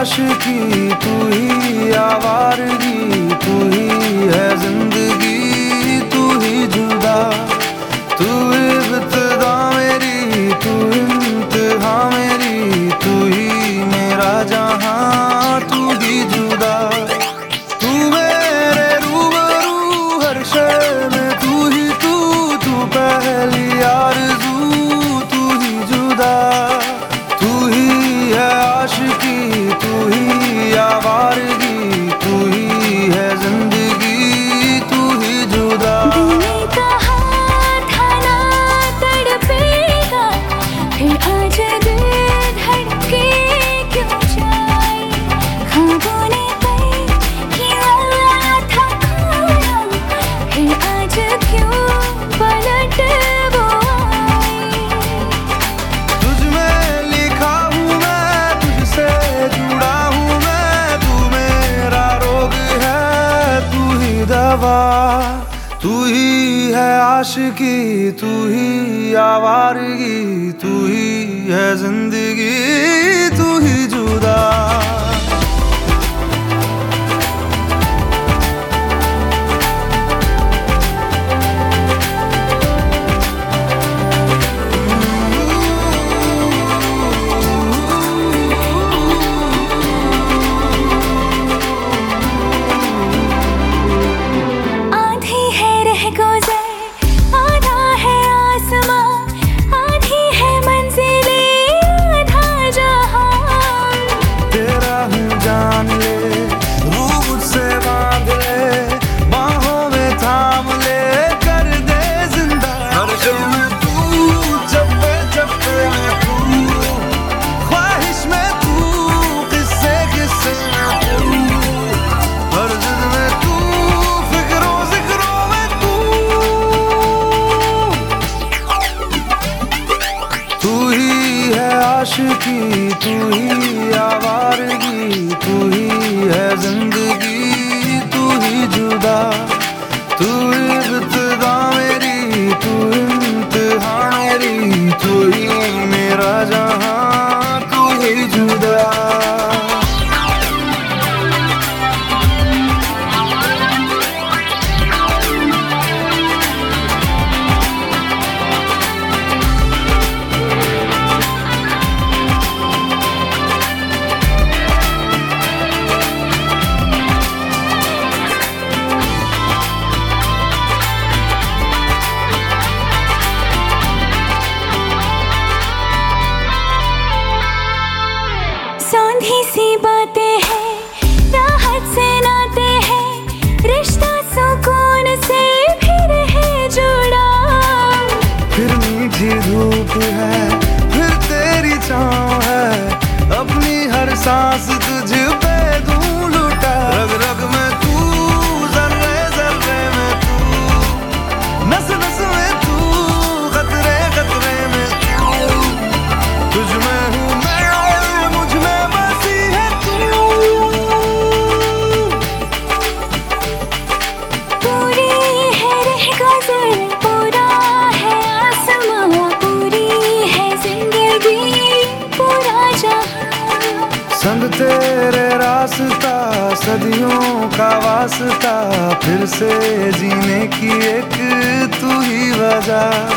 आशिकी तू ही आवारगी दवा तू ही है आशिकी तू ही आवारगी तू ही है ज़िंदगी। आशिकी तू ही आवारगी तू ही सांस चाँद तेरे रास्ता सदियों का वास्ता फिर से जीने की एक तू ही वजह।